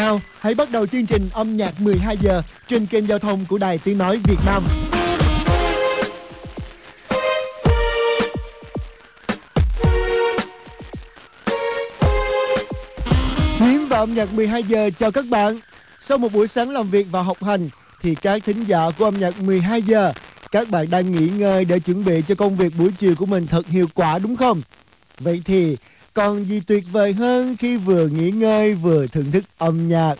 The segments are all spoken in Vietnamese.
Nào, hãy bắt đầu chương trình âm nhạc 12 giờ trên kênh giao thông của Đài Tiếng Nói Việt Nam. Hiếm và âm nhạc 12 giờ chào các bạn. Sau một buổi sáng làm việc và học hành thì các thính giả của âm nhạc 12 giờ các bạn đang nghỉ ngơi để chuẩn bị cho công việc buổi chiều của mình thật hiệu quả đúng không? Vậy thì còn gì tuyệt vời hơn khi vừa nghỉ ngơi vừa thưởng thức âm nhạc.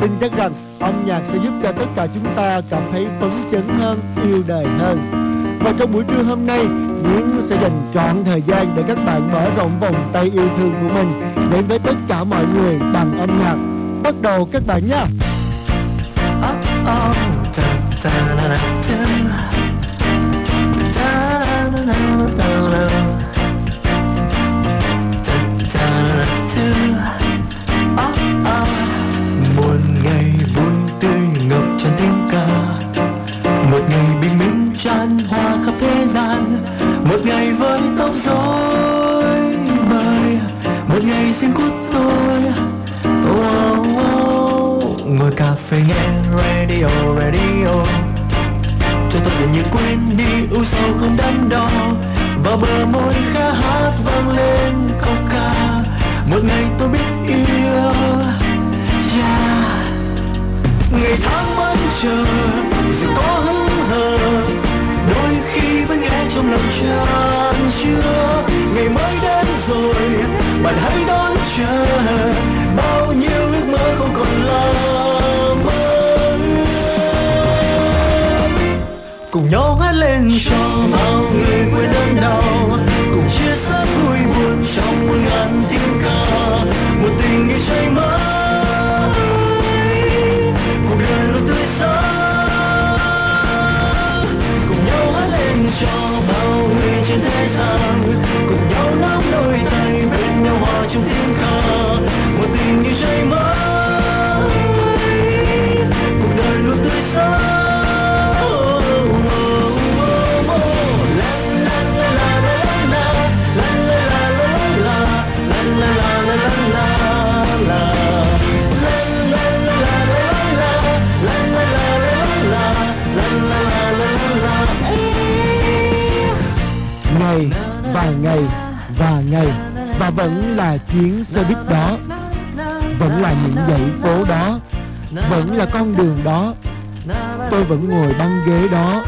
Tin chắc rằng âm nhạc sẽ giúp cho tất cả chúng ta cảm thấy phấn chấn hơn, yêu đời hơn. Và trong buổi trưa hôm nay, Yến sẽ dành trọn thời gian để các bạn mở rộng vòng tay yêu thương của mình đến với tất cả mọi người bằng âm nhạc. Bắt đầu các bạn nhé! Oh, oh, da, da, da, da. Ngày với tóc rối bời. Một ngày riêng của tôi. Oh, oh. ngồi cà phê nghe radio radio. Cho tôi dường như quên đi ưu sầu không đắn đo. Và bờ môi khá hát vang lên câu ca. Một ngày tôi biết yêu. Yeah. ngày tháng vẫn chờ. Chán chưa ngày mới đến rồi, bạn hãy đón chờ. Bao nhiêu ước mơ không còn là mơ. Cùng nhau hát lên cho bao người quên đớn đau. Vài và ngày và ngày và vẫn là chuyến xe buýt đó. Vẫn là những dãy phố đó. Vẫn là con đường đó. Tôi vẫn ngồi băng ghế đó.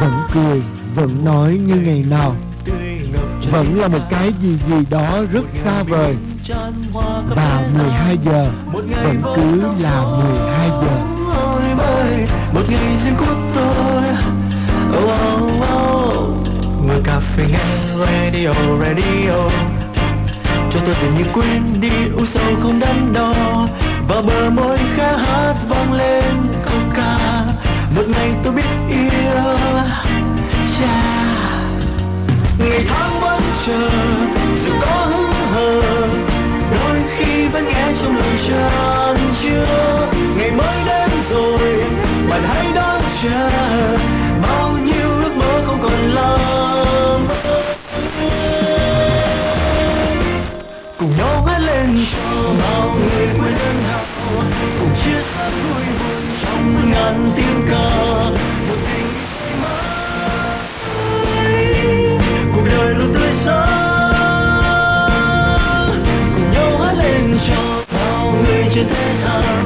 Vẫn cười vẫn nói như ngày nào. Vẫn là một cái gì gì đó rất xa vời. Và 12 giờ vẫn cứ là 12 giờ. Một ngày riêng của tôi. Oh, oh, oh ngồi cà phê nghe radio radio. Cho tôi về như quên đi, u sầu không đắn đo. Ngàn tiếng ca. Một tình mãi cuộc đời luôn tươi sáng. Cùng nhau hát lên cho bao người trên thế gian.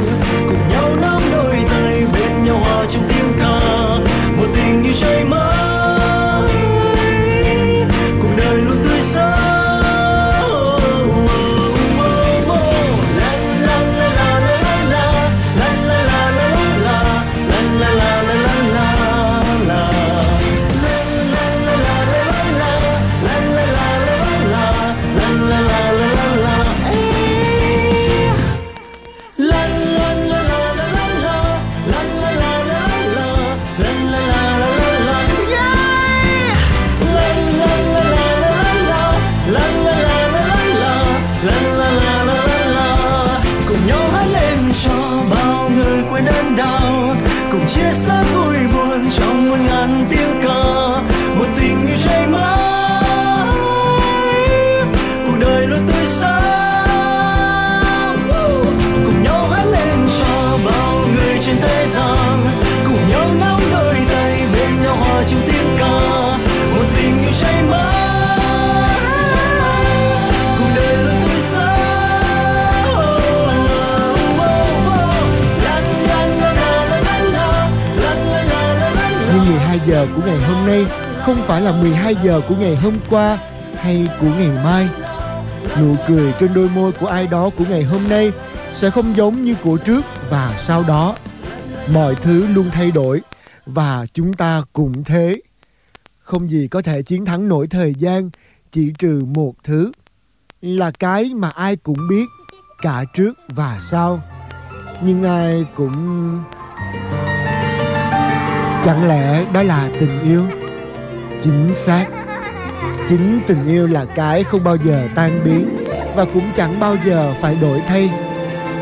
Không phải là 12 giờ của ngày hôm qua hay của ngày mai. Nụ cười trên đôi môi của ai đó của ngày hôm nay sẽ không giống như của trước và sau đó. Mọi thứ luôn thay đổi và chúng ta cũng thế. Không gì có thể chiến thắng nổi thời gian, chỉ trừ một thứ, là cái mà ai cũng biết, cả trước và sau. Nhưng ai cũng Chẳng lẽ đó là tình yêu? Chính xác. Chính tình yêu là cái không bao giờ tan biến và cũng chẳng bao giờ phải đổi thay.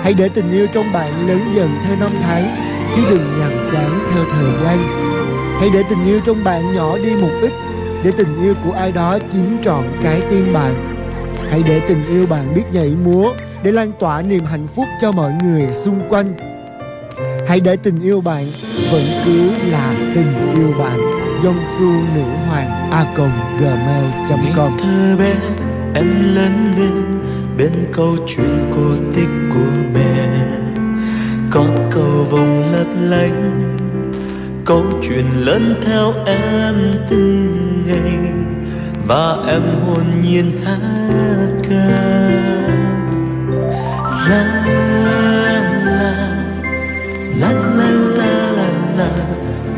Hãy để tình yêu trong bạn lớn dần theo năm tháng, chứ đừng nhàm chán theo thời gian. Hãy để tình yêu trong bạn nhỏ đi một ít, để tình yêu của ai đó chiếm trọn trái tim bạn. Hãy để tình yêu bạn biết nhảy múa, để lan tỏa niềm hạnh phúc cho mọi người xung quanh Hãy để tình yêu bạn vẫn cứ là tình yêu bạn. Dông su nữ hoàng a gmail.com thơ bé em lớn lên bên câu chuyện cổ tích của mẹ. Có cầu vồng lấp lánh Câu chuyện lớn theo em từng ngày. Và em hồn nhiên hát ca. La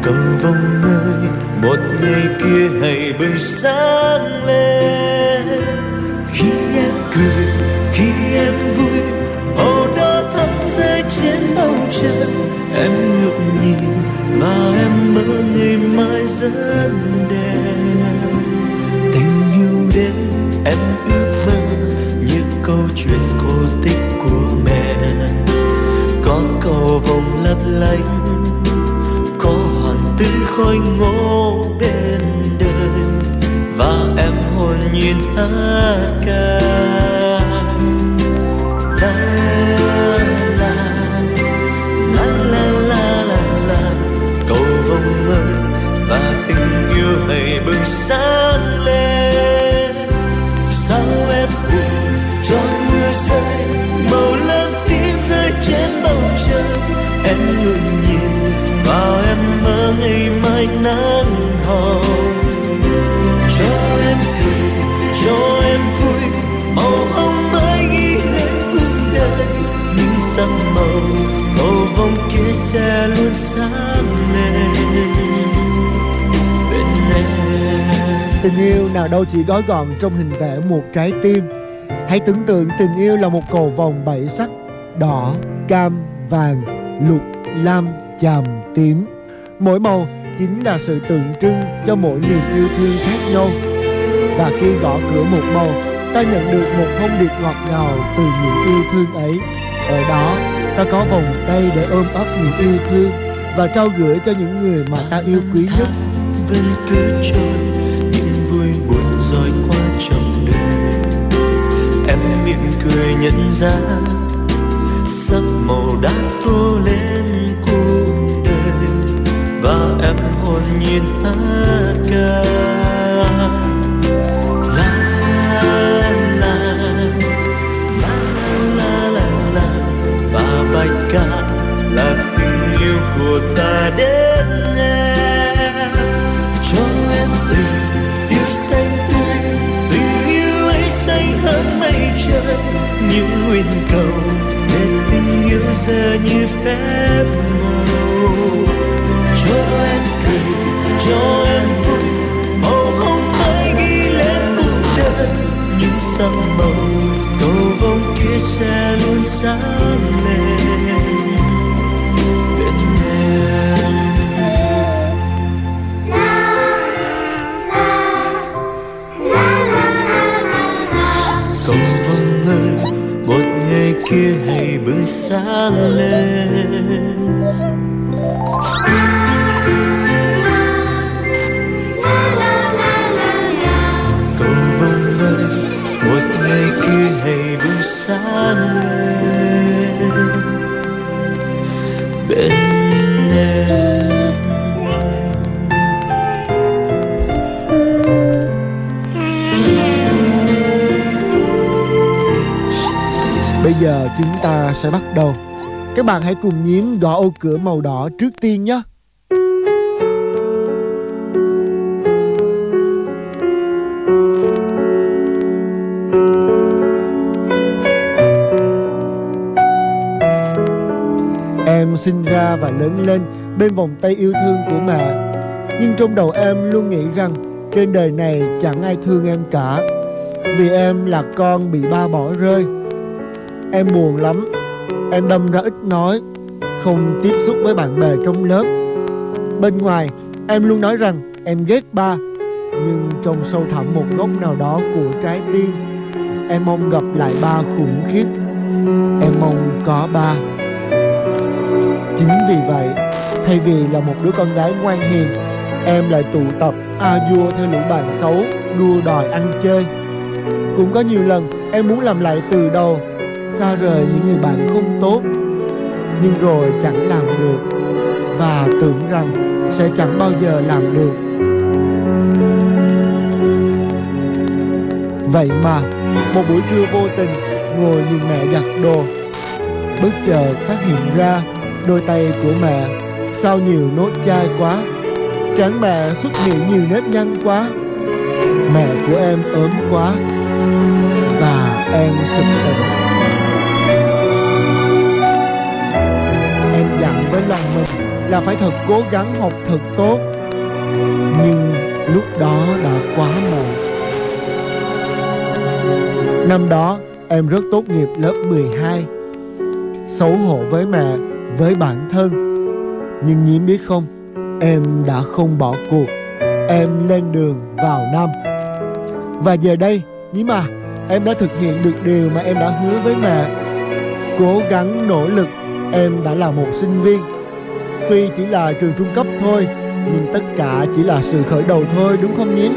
cầu vong ơi một ngày kia hãy bừng sáng lên. Khi em cười, khi em vui, màu đỏ thắm rơi trên bầu trời. Em ngước nhìn và em mơ ngày mai rất đẹp. Tình yêu đến, em ước mơ như câu chuyện cổ tích của mẹ. Có cầu vồng lấp lánh khôi ngô bên đời, và em hồn nhiên hát ca la la la la la la la, cầu vồng mơ và tình yêu hãy bừng sáng Tình yêu nào đâu chỉ gói gọn trong hình vẽ một trái tim. Hãy tưởng tượng tình yêu là một cầu vòng bảy sắc Đỏ, cam, vàng, lục, lam, chàm, tím. Mỗi màu chính là sự tượng trưng cho mỗi niềm yêu thương khác nhau. Và khi gõ cửa một màu Ta nhận được một thông điệp ngọt ngào từ những yêu thương ấy. Ở đó ta có vòng tay để ôm ấp những yêu thương. Và trao gửi cho những người mà ta yêu quý nhất. Vẫn cứ trôi những vui buồn rồi qua trong đời em mỉm cười nhận ra, sắc màu đã tô lên cuộc đời. Và em hồn nhiên hát ca. của ta đến em cho em tình yêu xanh tươi, tình yêu ấy xanh hơn mây trời. Những nguyện cầu để tình yêu giờ như phép màu. Cho em cười, cho em vui, màu hồng mới ghi lên cuộc đời. Những sắc màu cầu vồng kia sẽ luôn sáng lên. Kia hãy bừng sáng lên. Cầu vòng đây một ngày kia hãy bừng sáng lên. giờ chúng ta sẽ bắt đầu. Các bạn hãy cùng nhím gõ ô cửa màu đỏ trước tiên nhé. Em sinh ra và lớn lên bên vòng tay yêu thương của mẹ. Nhưng trong đầu em luôn nghĩ rằng trên đời này chẳng ai thương em cả, Vì em là con bị ba bỏ rơi. Em buồn lắm. Em đâm ra ít nói, Không tiếp xúc với bạn bè trong lớp. Bên ngoài, em luôn nói rằng em ghét ba, Nhưng trong sâu thẳm một góc nào đó của trái tim, Em mong gặp lại ba khủng khiếp. Em mong có ba. Chính vì vậy, Thay vì là một đứa con gái ngoan hiền, Em lại tụ tập a vua theo lũ bạn xấu, Đua đòi ăn chơi. Cũng có nhiều lần em muốn làm lại từ đầu Xa rời những người bạn không tốt, Nhưng rồi chẳng làm được Và tưởng rằng sẽ chẳng bao giờ làm được. Vậy mà, Một buổi trưa vô tình, Ngồi nhìn mẹ giặt đồ. Bất chợt phát hiện ra Đôi tay của mẹ Sao nhiều nốt chai quá. Trán mẹ xuất hiện nhiều nếp nhăn quá. Mẹ của em ốm quá Và em sụp tỉnh. Với lòng mình Là phải thật cố gắng học thật tốt. Nhưng lúc đó đã quá muộn. Năm đó em rất tốt nghiệp lớp 12 Xấu hổ với mẹ, với bản thân. Nhưng Nhiễm biết không Em đã không bỏ cuộc. Em lên đường vào năm. Và giờ đây Nhiễm à Em đã thực hiện được điều mà em đã hứa với mẹ. Cố gắng nỗ lực Em đã là một sinh viên. Tuy chỉ là trường trung cấp thôi, Nhưng tất cả chỉ là sự khởi đầu thôi, đúng không nhé?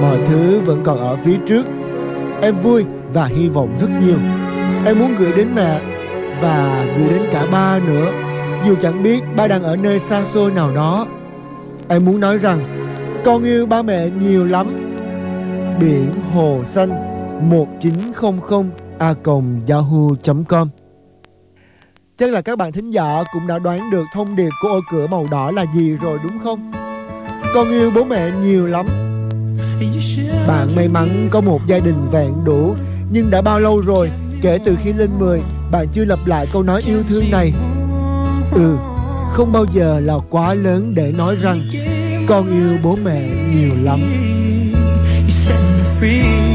Mọi thứ vẫn còn ở phía trước. Em vui và hy vọng rất nhiều. Em muốn gửi đến mẹ Và gửi đến cả ba nữa. Dù chẳng biết ba đang ở nơi xa xôi nào đó, Em muốn nói rằng Con yêu ba mẹ nhiều lắm. Biển Hồ Xanh 1900 a yahoo.com Chắc là các bạn thính giả cũng đã đoán được thông điệp của ô cửa màu đỏ là gì rồi, đúng không? Con yêu bố mẹ nhiều lắm. Bạn may mắn có một gia đình vẹn đủ, Nhưng đã bao lâu rồi, Kể từ khi lên 10 Bạn chưa lặp lại câu nói yêu thương này. Ừ Không bao giờ là quá lớn để nói rằng Con yêu bố mẹ nhiều lắm. free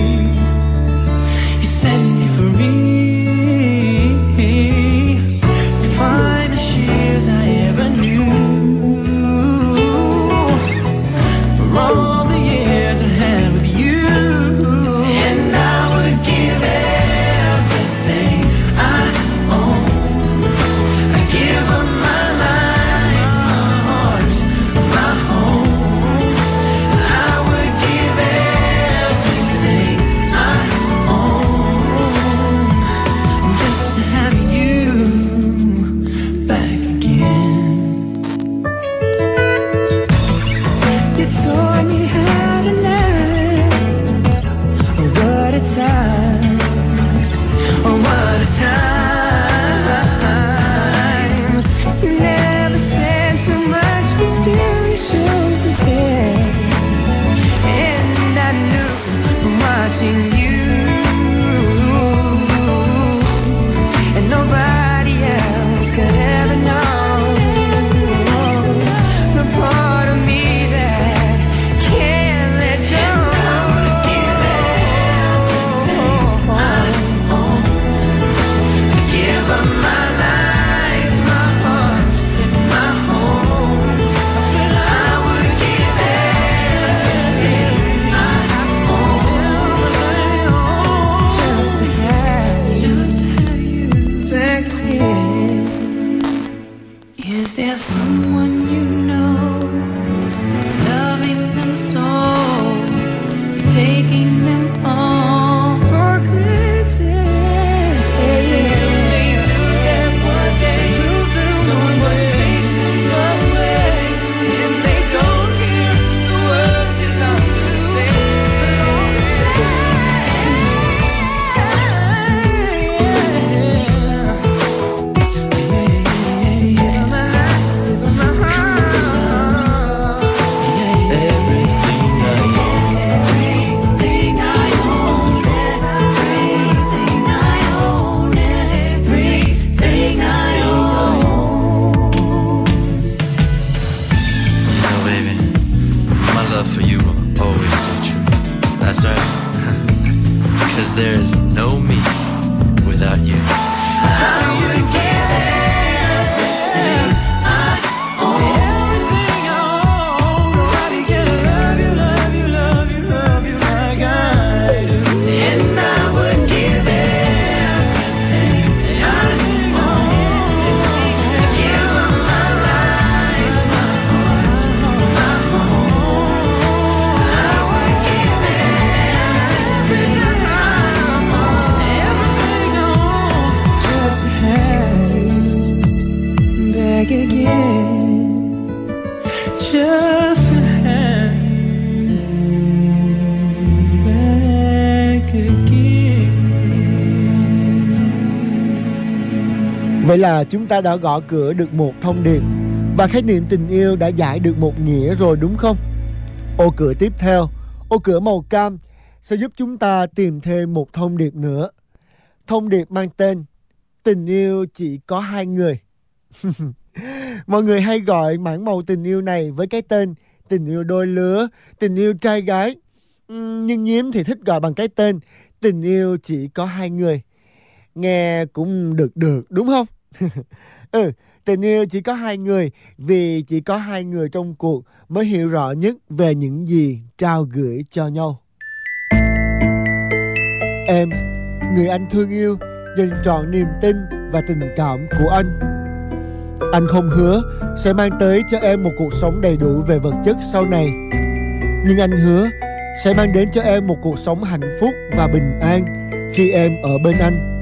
Vậy là chúng ta đã gõ cửa được một thông điệp và khái niệm tình yêu đã giải được một nghĩa rồi đúng không? Ô cửa tiếp theo, ô cửa màu cam sẽ giúp chúng ta tìm thêm một thông điệp nữa. Thông điệp mang tên Tình yêu chỉ có hai người. Mọi người hay gọi mảng màu tình yêu này với cái tên tình yêu đôi lứa, tình yêu trai gái. Nhưng nhiếm thì thích gọi bằng cái tên tình yêu chỉ có hai người. Nghe cũng được được đúng không? ừ, tình yêu chỉ có hai người vì chỉ có hai người trong cuộc mới hiểu rõ nhất về những gì trao gửi cho nhau. Em, người anh thương yêu, dành trọn niềm tin và tình cảm của anh. Anh không hứa sẽ mang tới cho em một cuộc sống đầy đủ về vật chất sau này. Nhưng anh hứa sẽ mang đến cho em một cuộc sống hạnh phúc và bình an khi em ở bên anh.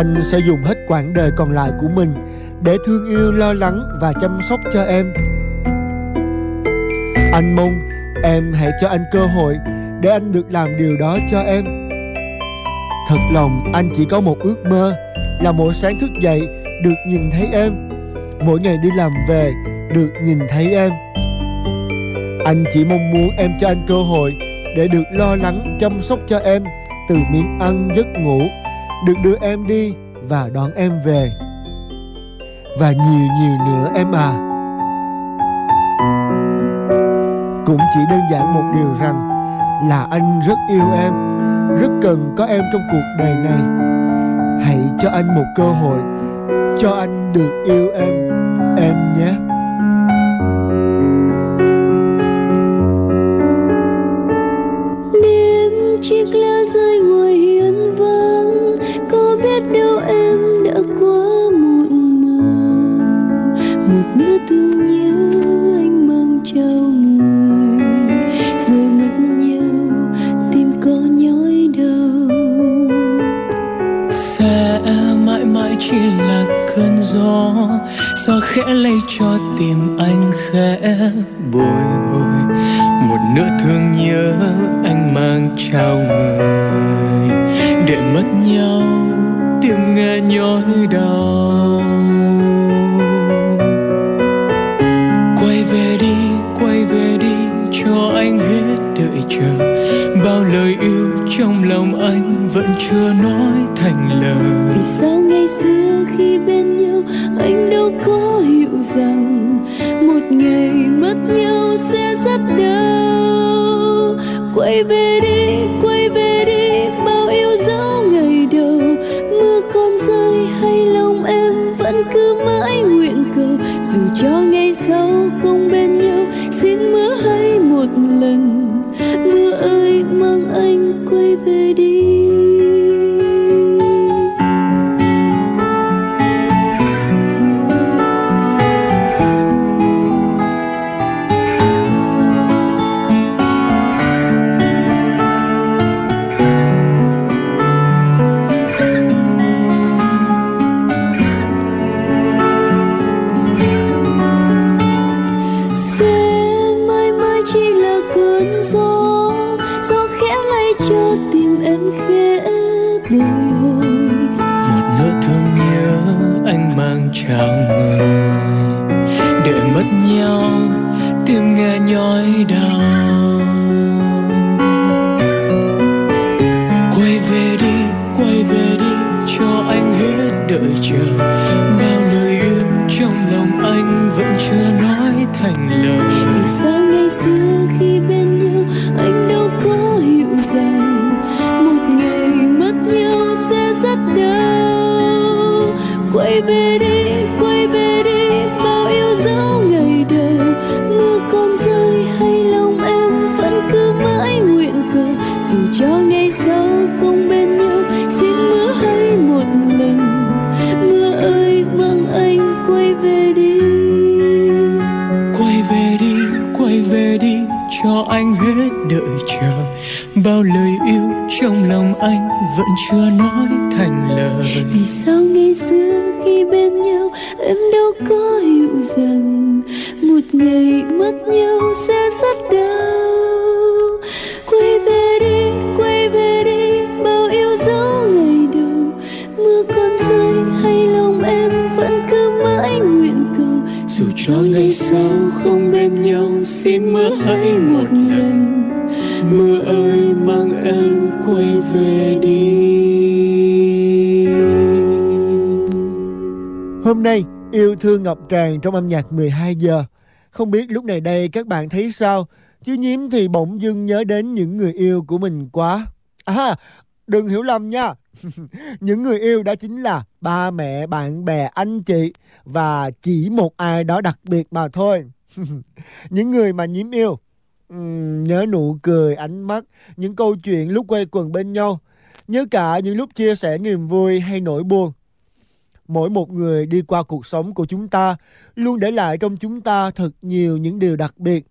Anh sẽ dùng hết quãng đời còn lại của mình để thương yêu, lo lắng và chăm sóc cho em. Anh mong em hãy cho anh cơ hội để anh được làm điều đó cho em. Thật lòng anh chỉ có một ước mơ là mỗi sáng thức dậy được nhìn thấy em, mỗi ngày đi làm về được nhìn thấy em. Anh chỉ mong muốn em cho anh cơ hội để được lo lắng chăm sóc cho em từ miếng ăn giấc ngủ được đưa em đi và đón em về. Và nhiều nhiều nữa em à. Cũng chỉ đơn giản một điều rằng là anh rất yêu em, rất cần có em trong cuộc đời này. Hãy cho anh một cơ hội, cho anh được yêu em em nhé. Để mất nhau, tiếng nghe nhói đau. Quay về đi, quay về đi, cho anh hết đợi chờ. Bao lời yêu trong lòng anh vẫn chưa nói thành lời. Vì sao ngày xưa khi bên nhau, anh đâu có hiểu rằng một ngày mất nhau sẽ rất đau? Quay về đi quay về đi quay về đi bao yêu dấu ngày đầu mưa còn rơi hay lòng em vẫn cứ mãi nguyện cầu dù cho ngày sau không bên nhau xin mưa hãy một lần. Mưa ơi mang anh quay về đi. Quay về đi quay về đi cho anh hết đợi chờ. Bao lời yêu trong lòng anh vẫn chưa nói thành lời. Vì sao ngày mất nhau sẽ rất đau quay về đi quay về đi bao yêu dấu ngày đầu. Mưa còn rơi, hay lòng em vẫn cứ mãi nguyện cầu. Dù cho ngày sau không bên nhau, xin mưa hãy một lần. Mưa ơi, mang em quay về đi. Hôm nay, yêu thương ngọc tràn trong âm nhạc 12 giờ. Không biết lúc này đây các bạn thấy sao? Chứ nhiễm thì bỗng dưng nhớ đến những người yêu của mình quá. À, đừng hiểu lầm nha. những người yêu đó chính là ba mẹ, bạn bè, anh chị và chỉ một ai đó đặc biệt mà thôi. những người mà nhiễm yêu. Uhm, nhớ nụ cười, ánh mắt, những câu chuyện lúc quay quần bên nhau. Nhớ cả những lúc chia sẻ niềm vui hay nỗi buồn mỗi một người đi qua cuộc sống của chúng ta luôn để lại trong chúng ta thật nhiều những điều đặc biệt.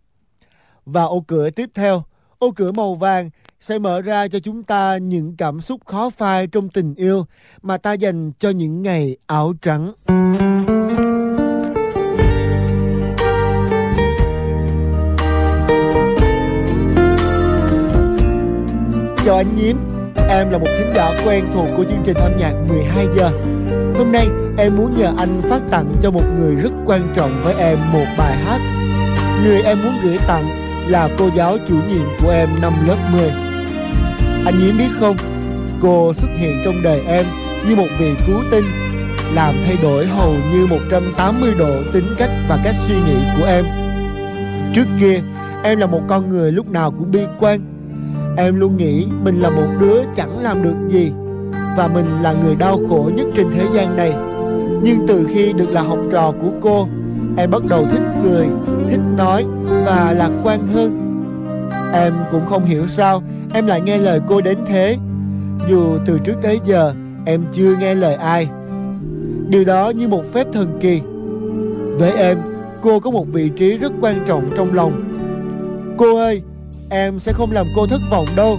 Và ô cửa tiếp theo, ô cửa màu vàng sẽ mở ra cho chúng ta những cảm xúc khó phai trong tình yêu mà ta dành cho những ngày áo trắng. Chào anh Nhiếm, em là một thính giả quen thuộc của chương trình âm nhạc 12 giờ. Hôm nay em muốn nhờ anh phát tặng cho một người rất quan trọng với em một bài hát. Người em muốn gửi tặng là cô giáo chủ nhiệm của em năm lớp 10. Anh Nhiễm biết không, cô xuất hiện trong đời em như một vị cứu tinh, làm thay đổi hầu như 180 độ tính cách và cách suy nghĩ của em. Trước kia, em là một con người lúc nào cũng bi quan. Em luôn nghĩ mình là một đứa chẳng làm được gì và mình là người đau khổ nhất trên thế gian này. Nhưng từ khi được là học trò của cô, em bắt đầu thích cười, thích nói và lạc quan hơn. Em cũng không hiểu sao em lại nghe lời cô đến thế. Dù từ trước tới giờ em chưa nghe lời ai. Điều đó như một phép thần kỳ. Với em, cô có một vị trí rất quan trọng trong lòng. Cô ơi, em sẽ không làm cô thất vọng đâu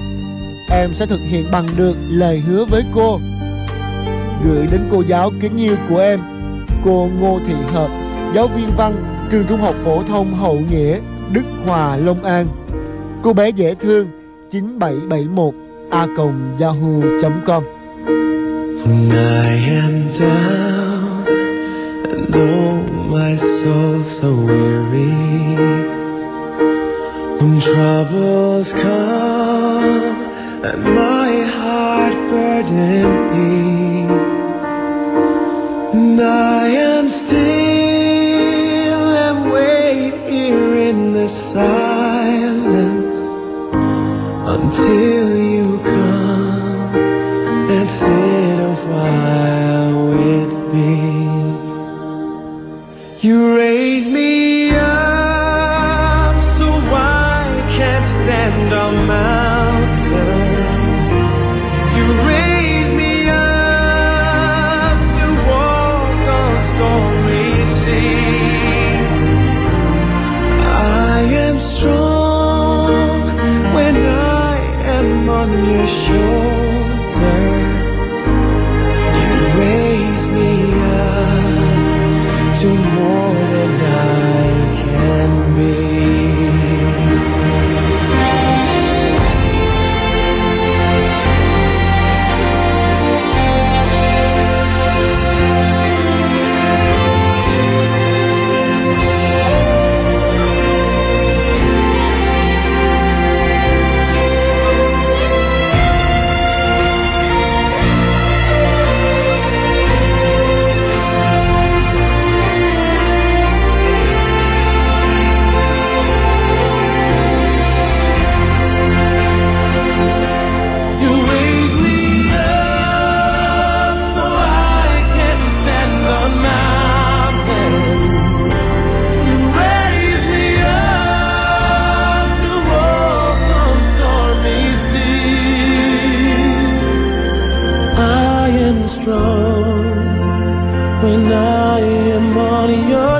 em sẽ thực hiện bằng được lời hứa với cô. Gửi đến cô giáo kính yêu của em, cô Ngô Thị Hợp, giáo viên văn, trường trung học phổ thông Hậu Nghĩa, Đức Hòa, Long An. Cô bé dễ thương 9771 a yahoo.com Ngày em down and oh my soul so weary When troubles come and my heart burdened strong. When I am on your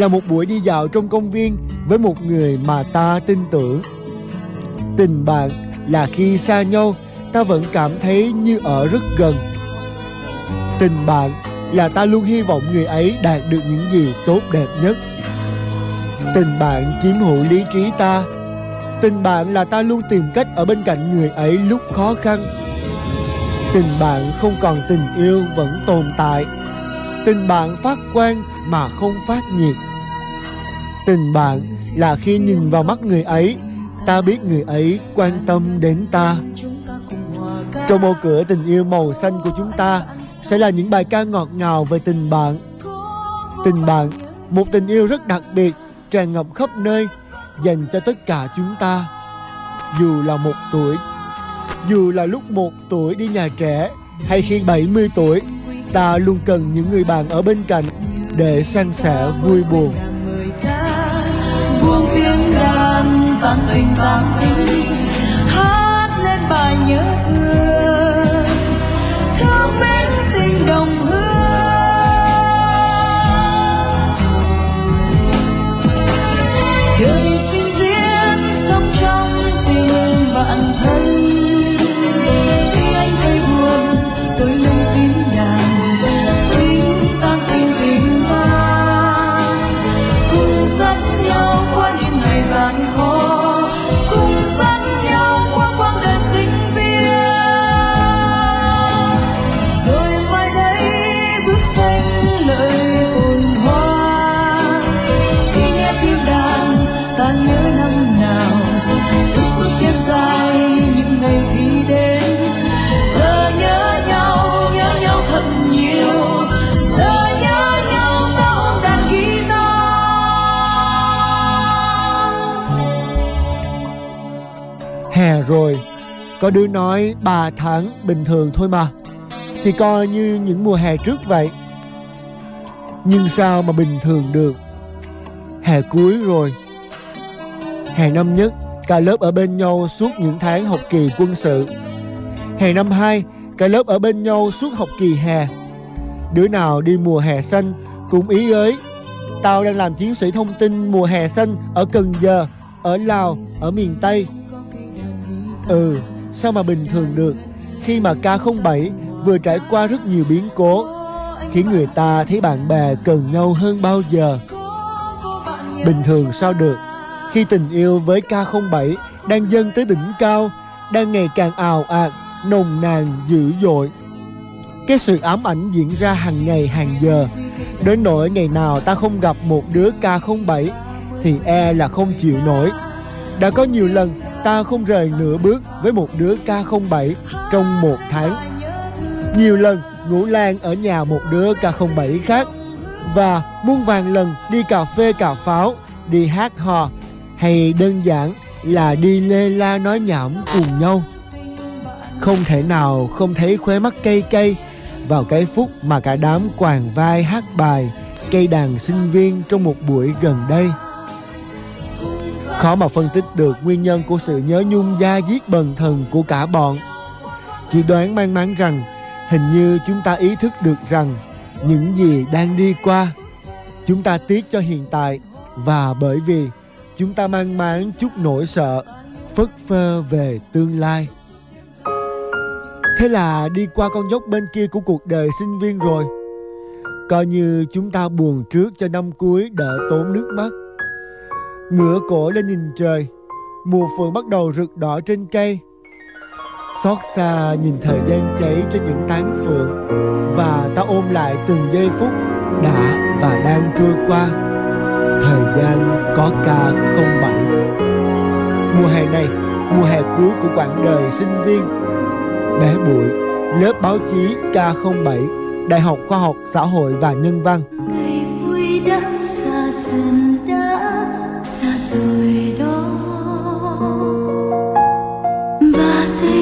là một buổi đi dạo trong công viên với một người mà ta tin tưởng. Tình bạn là khi xa nhau, ta vẫn cảm thấy như ở rất gần. Tình bạn là ta luôn hy vọng người ấy đạt được những gì tốt đẹp nhất. Tình bạn chiếm hữu lý trí ta. Tình bạn là ta luôn tìm cách ở bên cạnh người ấy lúc khó khăn. Tình bạn không còn tình yêu vẫn tồn tại. Tình bạn phát quang mà không phát nhiệt. Tình bạn là khi nhìn vào mắt người ấy, ta biết người ấy quan tâm đến ta. Trong ô cửa tình yêu màu xanh của chúng ta sẽ là những bài ca ngọt ngào về tình bạn. Tình bạn, một tình yêu rất đặc biệt, tràn ngập khắp nơi, dành cho tất cả chúng ta. Dù là một tuổi, dù là lúc một tuổi đi nhà trẻ, hay khi 70 tuổi, ta luôn cần những người bạn ở bên cạnh để san sẻ vui buồn. Vang lên vang. Lên hát lên bài nhớ thương. Thương mến tình đồng hương. Đời sinh viên sống trong tình bạn thân. Khi anh thấy buồn, tôi lên tiếng đàn. Tiếng tăng tình tình vang. Cùng dắt nhau qua gian khó rồi, có đứa nói 3 tháng bình thường thôi mà. Thì coi như những mùa hè trước vậy. Nhưng sao mà bình thường được? Hè cuối rồi. Hè năm nhất, cả lớp ở bên nhau suốt những tháng học kỳ quân sự. Hè năm hai, cả lớp ở bên nhau suốt học kỳ hè. Đứa nào đi mùa hè xanh cũng ý ới. Tao đang làm chiến sĩ thông tin mùa hè xanh ở Cần Giờ, ở Lào, ở miền Tây. Ừ, sao mà bình thường được khi mà K07 vừa trải qua rất nhiều biến cố khiến người ta thấy bạn bè cần nhau hơn bao giờ. Bình thường sao được khi tình yêu với K07 đang dâng tới đỉnh cao, đang ngày càng ào ạt, nồng nàn dữ dội. Cái sự ám ảnh diễn ra hàng ngày hàng giờ, đến nỗi ngày nào ta không gặp một đứa K07 thì e là không chịu nổi. Đã có nhiều lần ta không rời nửa bước với một đứa K07 trong một tháng. Nhiều lần ngủ lan ở nhà một đứa K07 khác và muôn vàng lần đi cà phê cà pháo, đi hát hò hay đơn giản là đi lê la nói nhảm cùng nhau. Không thể nào không thấy khóe mắt cây cây vào cái phút mà cả đám quàng vai hát bài cây đàn sinh viên trong một buổi gần đây. Khó mà phân tích được nguyên nhân của sự nhớ nhung da diết bần thần của cả bọn. Chỉ đoán mang máng rằng, hình như chúng ta ý thức được rằng những gì đang đi qua, chúng ta tiếc cho hiện tại và bởi vì chúng ta mang máng chút nỗi sợ, phất phơ về tương lai. Thế là đi qua con dốc bên kia của cuộc đời sinh viên rồi. Coi như chúng ta buồn trước cho năm cuối đỡ tốn nước mắt. Ngửa cổ lên nhìn trời. Mùa phượng bắt đầu rực đỏ trên cây. Xót xa nhìn thời gian cháy trên những tán phượng. Và ta ôm lại từng giây phút đã và đang trôi qua. Thời gian có ca không bảy. Mùa hè này, mùa hè cuối của quãng đời sinh viên. Bé Bụi, lớp báo chí K07 Đại học Khoa học Xã hội và Nhân văn. Ngày vui đã xa dần đã rồi đó. Và sẽ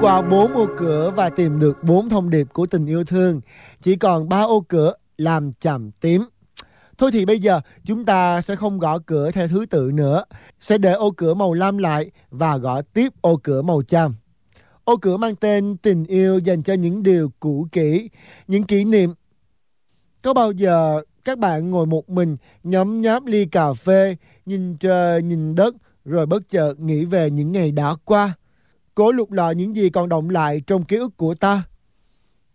qua bốn ô cửa và tìm được bốn thông điệp của tình yêu thương. Chỉ còn ba ô cửa làm chậm tím. Thôi thì bây giờ chúng ta sẽ không gõ cửa theo thứ tự nữa. Sẽ để ô cửa màu lam lại và gõ tiếp ô cửa màu chàm. Ô cửa mang tên tình yêu dành cho những điều cũ kỹ, những kỷ niệm. Có bao giờ các bạn ngồi một mình nhấm nháp ly cà phê, nhìn trời, nhìn đất, rồi bất chợt nghĩ về những ngày đã qua? Cố lục lọi những gì còn động lại trong ký ức của ta.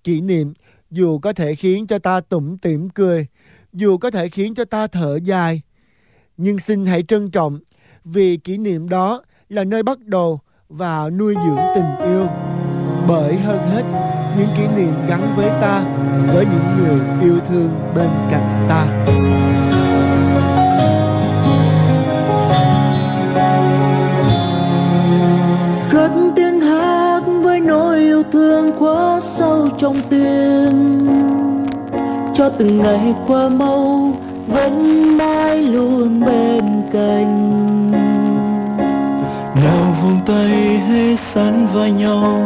Kỷ niệm dù có thể khiến cho ta tủm tỉm cười, dù có thể khiến cho ta thở dài. Nhưng xin hãy trân trọng, vì kỷ niệm đó là nơi bắt đầu và nuôi dưỡng tình yêu. Bởi hơn hết, những kỷ niệm gắn với ta, với những người yêu thương bên cạnh ta. Trong tim. Cho từng ngày qua mau, vẫn mãi luôn bên cạnh. Nào vòng tay hay sắn vai nhau,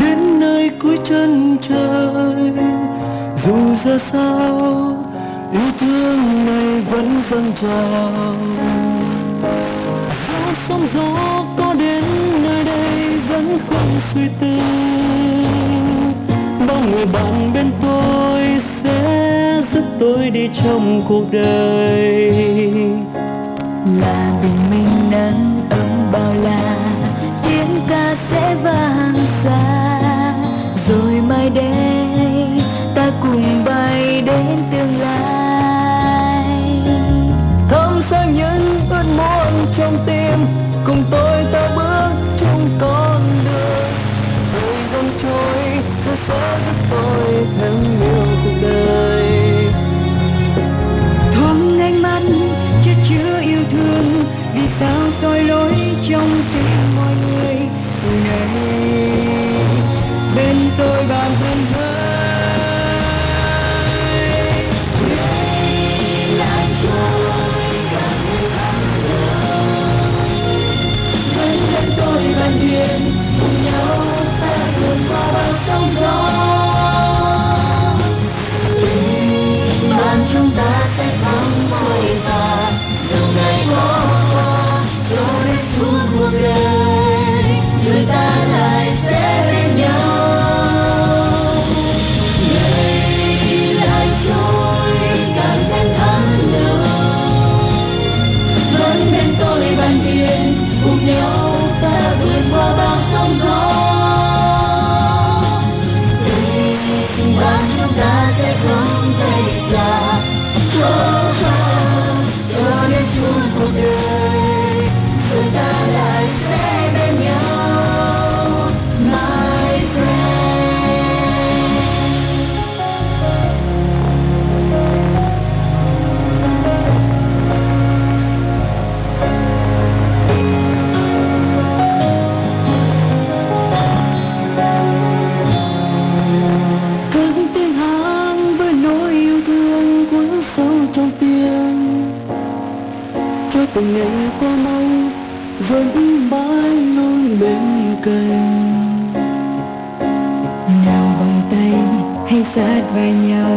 đến nơi cuối chân trời. Dù ra sao, yêu thương này vẫn dâng trào. Gió sóng gió có đến nơi đây, vẫn không suy tư người bạn bên tôi sẽ giúp tôi đi trong cuộc đời là bình minh nắng ấm bao la, tiếng ca sẽ vang xa, rồi mai đến. Còn ngày qua mau vẫn mãi luôn bên cạnh. Nào vòng tay hay sát vai nhau,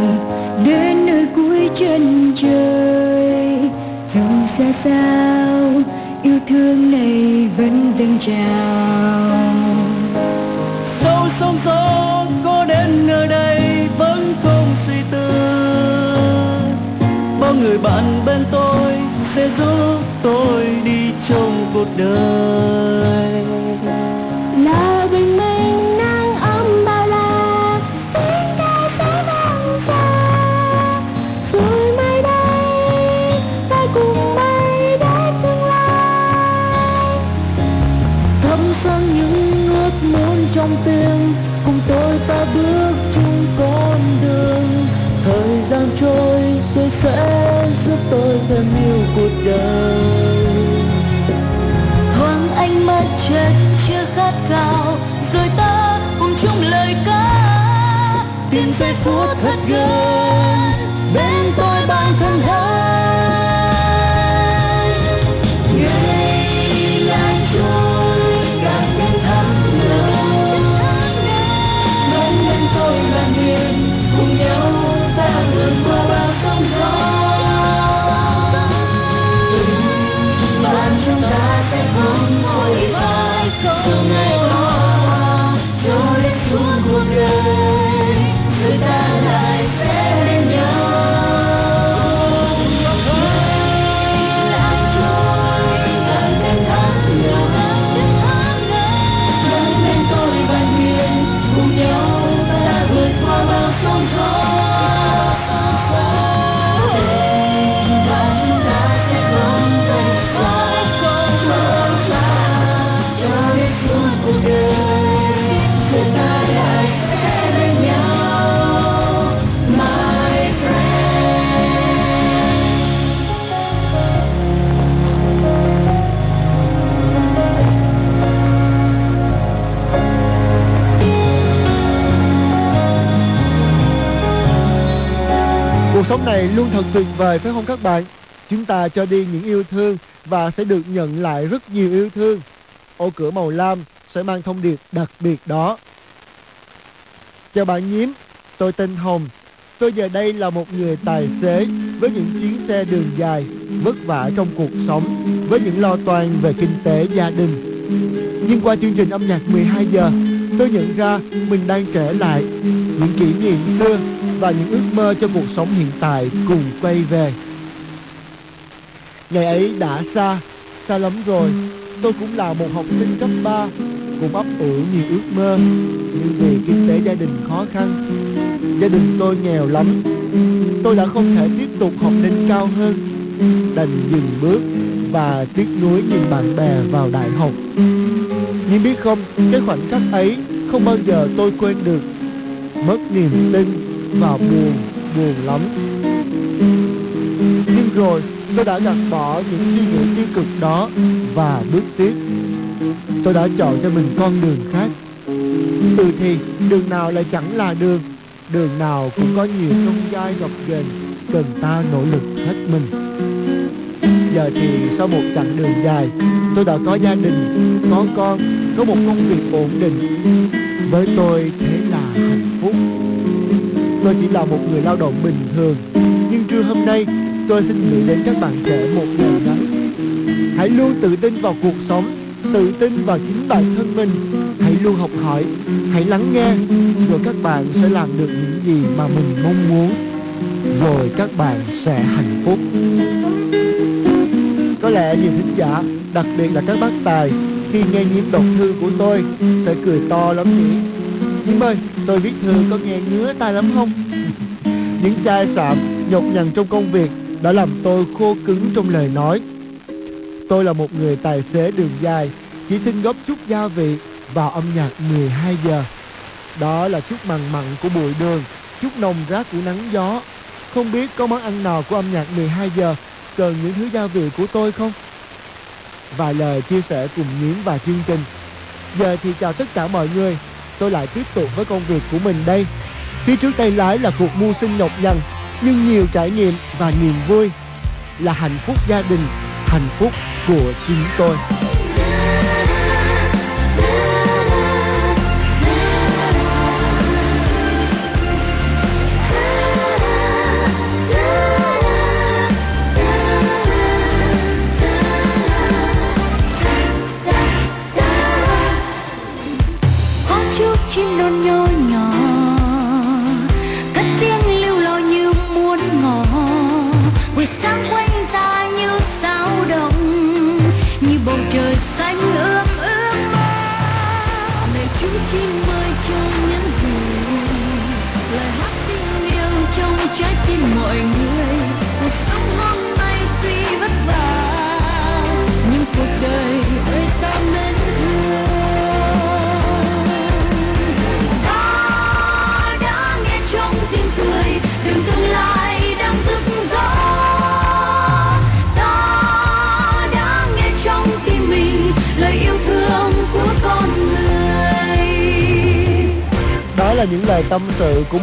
đến nơi cuối chân trời. Dù xa sao yêu thương này vẫn dâng trào. Sâu sóng gió có đến nơi đây, vẫn không suy tư. Bao người bạn bên tôi sẽ giúp cuộc đời. Chứa rồi ta cùng chung lời ca. Tìm giây phút thật gần tuyệt vời phải không các bạn? Chúng ta cho đi những yêu thương và sẽ được nhận lại rất nhiều yêu thương. Ô cửa màu lam sẽ mang thông điệp đặc biệt đó. Chào bạn Nhiếm, tôi tên Hồng. Tôi giờ đây là một người tài xế với những chuyến xe đường dài, vất vả trong cuộc sống, với những lo toan về kinh tế gia đình. Nhưng qua chương trình âm nhạc 12 giờ, tôi nhận ra mình đang trở lại những kỷ niệm xưa và những ước mơ cho cuộc sống hiện tại cùng quay về. Ngày ấy đã xa, xa lắm rồi. Tôi cũng là một học sinh cấp 3, cũng ấp ủ nhiều ước mơ. Nhưng vì kinh tế gia đình khó khăn, gia đình tôi nghèo lắm. Tôi đã không thể tiếp tục học lên cao hơn, đành dừng bước và tiếc nuối nhìn bạn bè vào đại học. Nhưng biết không, cái khoảnh khắc ấy không bao giờ tôi quên được. Mất niềm tin và buồn, buồn lắm. Nhưng rồi tôi đã gạt bỏ những suy nghĩ tiêu cực đó và bước tiếp. Tôi đã chọn cho mình con đường khác. từ thì đường nào lại chẳng là đường, đường nào cũng có nhiều sông gai gập ghềnh, cần ta nỗ lực hết mình. Giờ thì sau một chặng đường dài, tôi đã có gia đình, có con, có một công việc ổn định. Với tôi Tôi chỉ là một người lao động bình thường. Nhưng trưa hôm nay tôi xin gửi đến các bạn trẻ một lời nhắn Hãy luôn tự tin vào cuộc sống Tự tin vào chính bản thân mình. Hãy luôn học hỏi Hãy lắng nghe Rồi các bạn sẽ làm được những gì mà mình mong muốn. Rồi các bạn sẽ hạnh phúc. Có lẽ nhiều thính giả Đặc biệt là các bác tài Khi nghe nhiễm độc thư của tôi Sẽ cười to lắm nhỉ. Nhưng ơi, tôi viết thư có nghe ngứa tai lắm không? Những chai sạm nhọc nhằn trong công việc đã làm tôi khô cứng trong lời nói. Tôi là một người tài xế đường dài, chỉ xin góp chút gia vị vào âm nhạc 12 giờ. Đó là chút mặn mặn của bụi đường, chút nồng rác của nắng gió. Không biết có món ăn nào của âm nhạc 12 giờ cần những thứ gia vị của tôi không? Vài lời chia sẻ cùng Nhiễm và chương trình. Giờ thì chào tất cả mọi người tôi lại tiếp tục với công việc của mình đây. Phía trước tay lái là cuộc mưu sinh nhọc nhằn, nhưng nhiều trải nghiệm và niềm vui là hạnh phúc gia đình, hạnh phúc của chính tôi.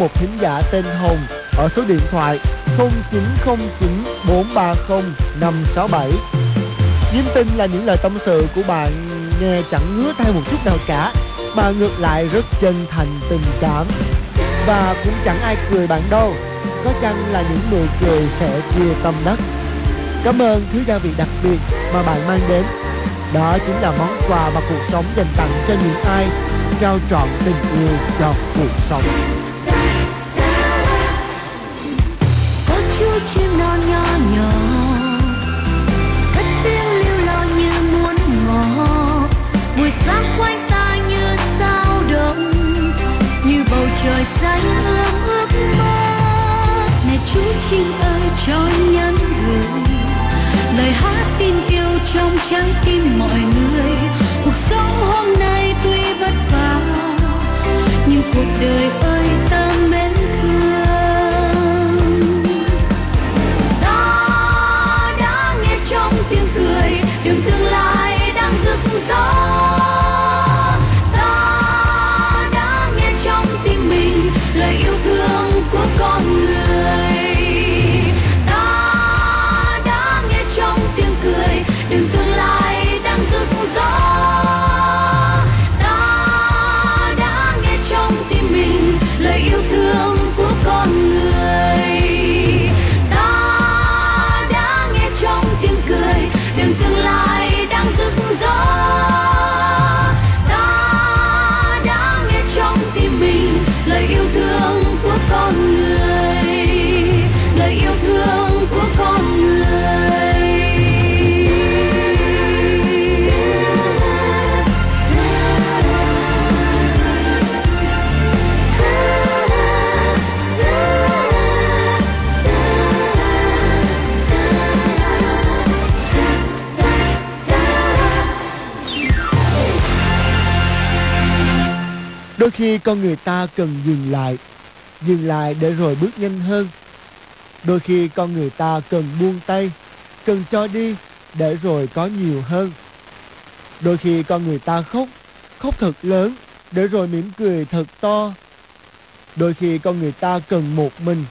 Một thính giả tên Hồng ở số điện thoại 0909 430 567. Diễm tin là những lời tâm sự của bạn, nghe chẳng ngứa thay một chút nào cả mà ngược lại rất chân thành tình cảm và cũng chẳng ai cười bạn đâu, có chăng là những nụ cười sẽ chia tâm đất. cảm ơn thứ gia vị đặc biệt mà bạn mang đến Đó chính là món quà mà cuộc sống dành tặng cho những ai trao trọn tình yêu cho cuộc sống. Trời xanh ươm ước mơ. Này chú chim ơi cho nhắn gửi lời hát tin yêu trong trái tim mọi người. Cuộc sống hôm nay tuy vất vả, nhưng cuộc đời ơi ta mến thương. Ta đã nghe trong tiếng cười, đường tương lai đang rực rỡ. Người Đôi khi con người ta cần dừng lại, dừng lại để rồi bước nhanh hơn. Đôi khi con người ta cần buông tay, cần cho đi để rồi có nhiều hơn. Đôi khi con người ta khóc, khóc thật lớn để rồi mỉm cười thật to. Đôi khi con người ta cần một mình,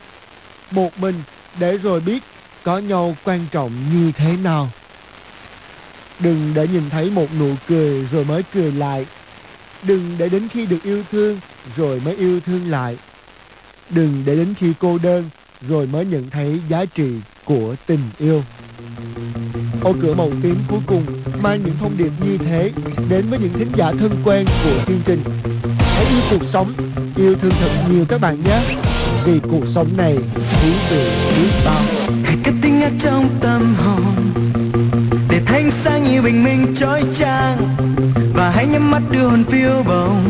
một mình để rồi biết có nhau quan trọng như thế nào. Đừng để nhìn thấy một nụ cười rồi mới cười lại. Đừng để đến khi được yêu thương rồi mới yêu thương lại. Đừng để đến khi cô đơn rồi mới nhận thấy giá trị của tình yêu. Ô cửa màu tím cuối cùng mang những thông điệp như thế đến với những thính giả thân quen của chương trình. Hãy yêu cuộc sống, yêu thương thật nhiều các bạn nhé. Vì cuộc sống này thú vị biết bao. hãy cất tiếng trong tâm hồn như bình minh trói trang và hãy nhắm mắt đưa hồn phiêu bồng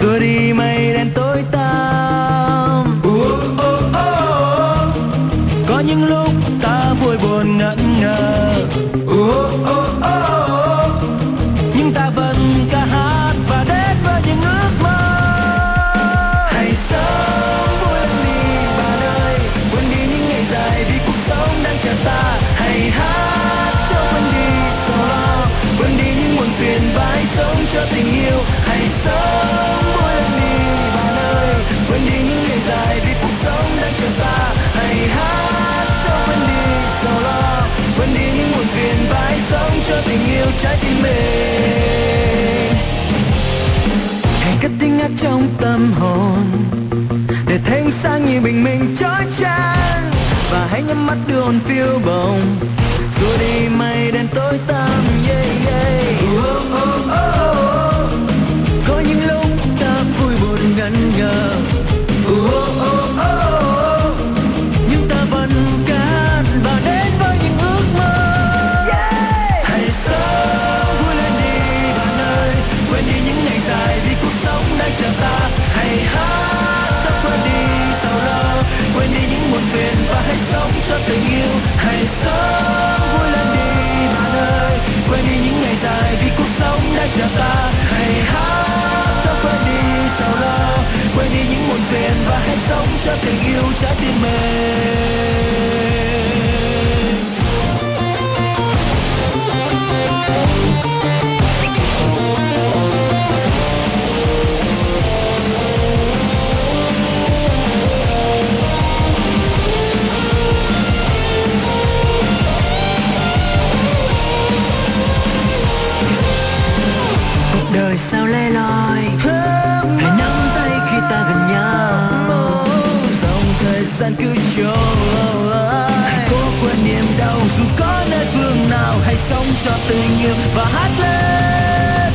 xua đi mây đen tối tăm Uh, oh, oh, oh. có những lúc ta vui buồn ngẩn ngơ tình yêu, hãy sống vui lên đi bạn ơi quên đi những ngày dài vì cuộc sống đang chờ ta. Hãy hát cho quên đi sầu lo. Quên đi những muộn phiền và hãy sống cho tình yêu trái tim mình. Hãy cất tiếng hát trong tâm hồn, để thanh sáng như bình minh chói chang và hãy nhắm mắt đưa hồn phiêu bồng xua đi mây đen tối tăm yeah, yeah. Oh, oh, oh, oh. có những lúc ta vui buồn ngẩn ngơ sống đang chờ ta hãy hát cho quên đi sầu lo quên đi những muộn phiền và hãy sống cho tình yêu trái tim mình gian cứ trôi oh, oh. cố quên niềm đau dù có nơi phương nào. Hãy sống cho tình yêu và hát lên.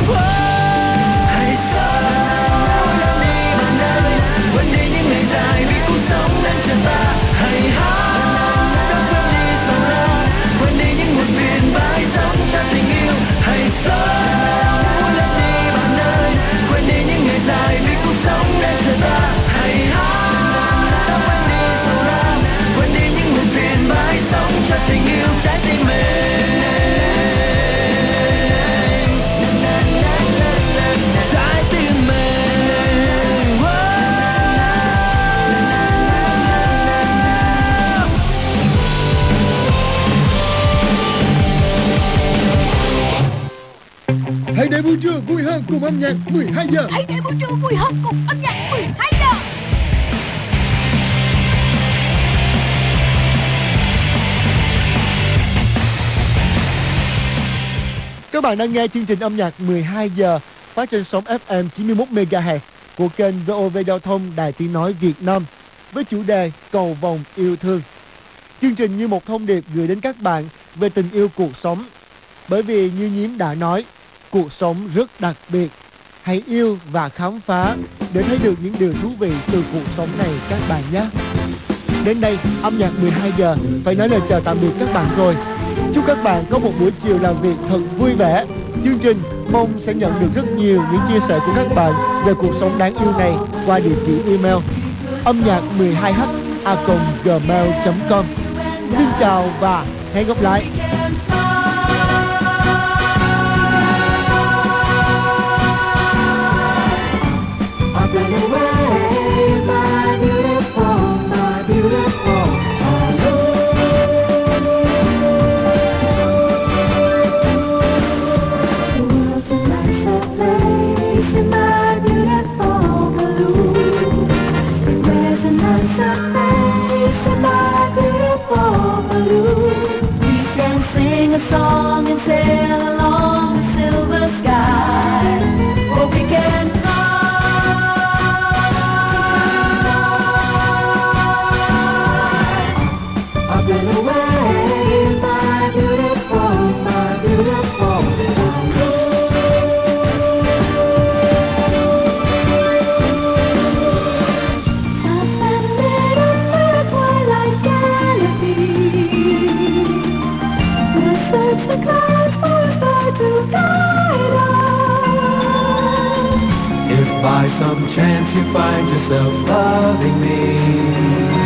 Hãy sống đi, quên đi những ngày dài vì cuộc sống đang chờ ta. Cho tình yêu trái tim mình trái tim mình Hãy để buổi trưa vui hơn cùng âm nhạc 12 giờ. Hãy để buổi trưa vui hơn cùng âm nhạc 12 giờ Các bạn đang nghe chương trình âm nhạc 12 giờ phát trên sóng FM 91 MHz của kênh VOV Giao thông Đài Tiếng nói Việt Nam với chủ đề Cầu vòng yêu thương. Chương trình như một thông điệp gửi đến các bạn về tình yêu cuộc sống. Bởi vì như Nhiếm đã nói, cuộc sống rất đặc biệt. Hãy yêu và khám phá để thấy được những điều thú vị từ cuộc sống này các bạn nhé. Đến đây, âm nhạc 12 giờ phải nói lời chào tạm biệt các bạn rồi. Chúc các bạn có một buổi chiều làm việc thật vui vẻ. Chương trình mong sẽ nhận được rất nhiều những chia sẻ của các bạn về cuộc sống đáng yêu này qua địa chỉ email âm nhạc 12h a gmail.com. Xin chào và hẹn gặp lại. I've been away, chance you find yourself loving me,